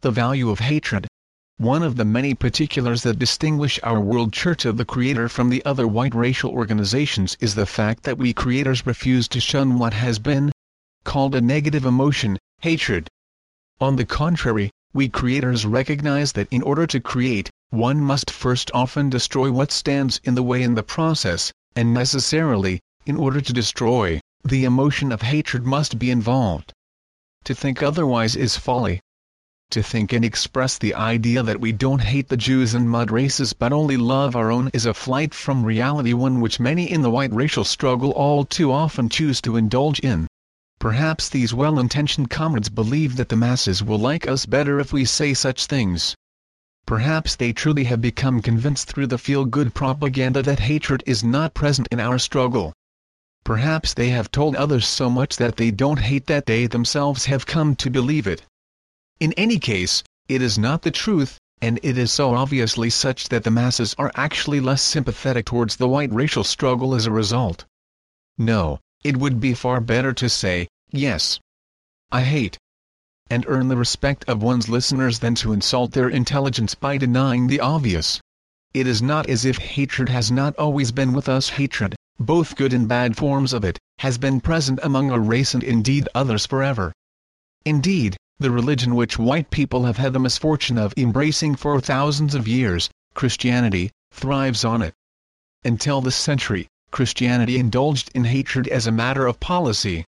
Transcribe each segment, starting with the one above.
The value of hatred. One of the many particulars that distinguish our World Church of the Creator from the other white racial organizations is the fact that we creators refuse to shun what has been called a negative emotion, hatred. On the contrary, we creators recognize that in order to create, one must first often destroy what stands in the way in the process, and necessarily, in order to destroy, the emotion of hatred must be involved. To think otherwise is folly. To think and express the idea that we don't hate the Jews and mud races but only love our own is a flight from reality one which many in the white racial struggle all too often choose to indulge in. Perhaps these well-intentioned comrades believe that the masses will like us better if we say such things. Perhaps they truly have become convinced through the feel-good propaganda that hatred is not present in our struggle. Perhaps they have told others so much that they don't hate that they themselves have come to believe it. In any case, it is not the truth, and it is so obviously such that the masses are actually less sympathetic towards the white racial struggle as a result. No, it would be far better to say, yes. I hate, and earn the respect of one's listeners than to insult their intelligence by denying the obvious. It is not as if hatred has not always been with us hatred, both good and bad forms of it, has been present among our race and indeed others forever. Indeed, the religion which white people have had the misfortune of embracing for thousands of years, Christianity, thrives on it. Until this century, Christianity indulged in hatred as a matter of policy.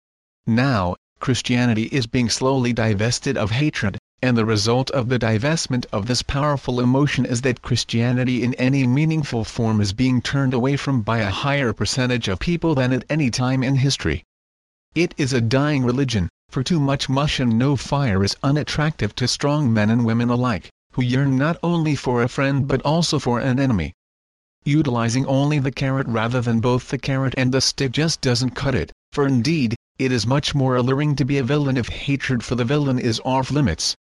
Now, Christianity is being slowly divested of hatred, and the result of the divestment of this powerful emotion is that Christianity in any meaningful form is being turned away from by a higher percentage of people than at any time in history. It is a dying religion, for too much mush and no fire is unattractive to strong men and women alike, who yearn not only for a friend but also for an enemy. Utilizing only the carrot rather than both the carrot and the stick just doesn't cut it, for indeed, it is much more alluring to be a villain if hatred for the villain is off limits.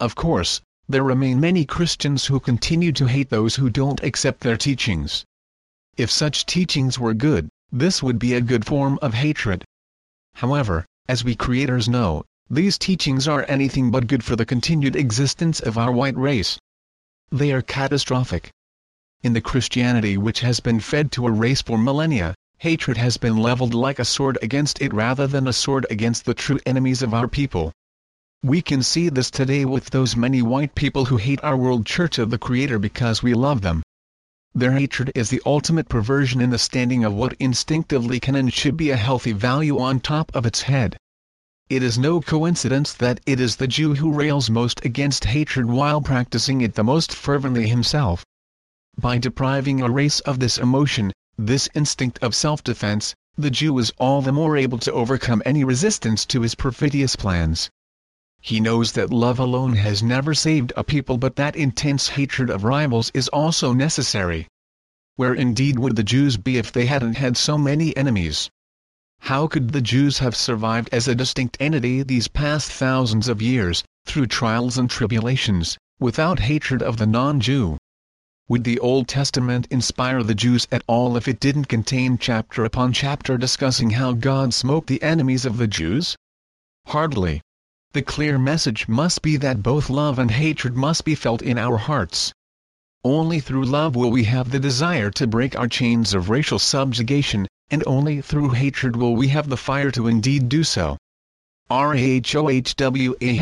Of course, there remain many Christians who continue to hate those who don't accept their teachings. If such teachings were good, this would be a good form of hatred. However, as we creators know, these teachings are anything but good for the continued existence of our white race. They are catastrophic. In the Christianity which has been fed to a race for millennia, hatred has been leveled like a sword against it rather than a sword against the true enemies of our people. We can see this today with those many white people who hate our world church of the Creator because we love them. Their hatred is the ultimate perversion in the standing of what instinctively can and should be a healthy value on top of its head. It is no coincidence that it is the Jew who rails most against hatred while practicing it the most fervently himself. By depriving a race of this emotion, this instinct of self-defense, the Jew is all the more able to overcome any resistance to his perfidious plans. He knows that love alone has never saved a people but that intense hatred of rivals is also necessary. Where indeed would the Jews be if they hadn't had so many enemies? How could the Jews have survived as a distinct entity these past thousands of years, through trials and tribulations, without hatred of the non-Jew? Would the Old Testament inspire the Jews at all if it didn't contain chapter upon chapter discussing how God smote the enemies of the Jews? Hardly. The clear message must be that both love and hatred must be felt in our hearts. Only through love will we have the desire to break our chains of racial subjugation, and only through hatred will we have the fire to indeed do so. RAHOWA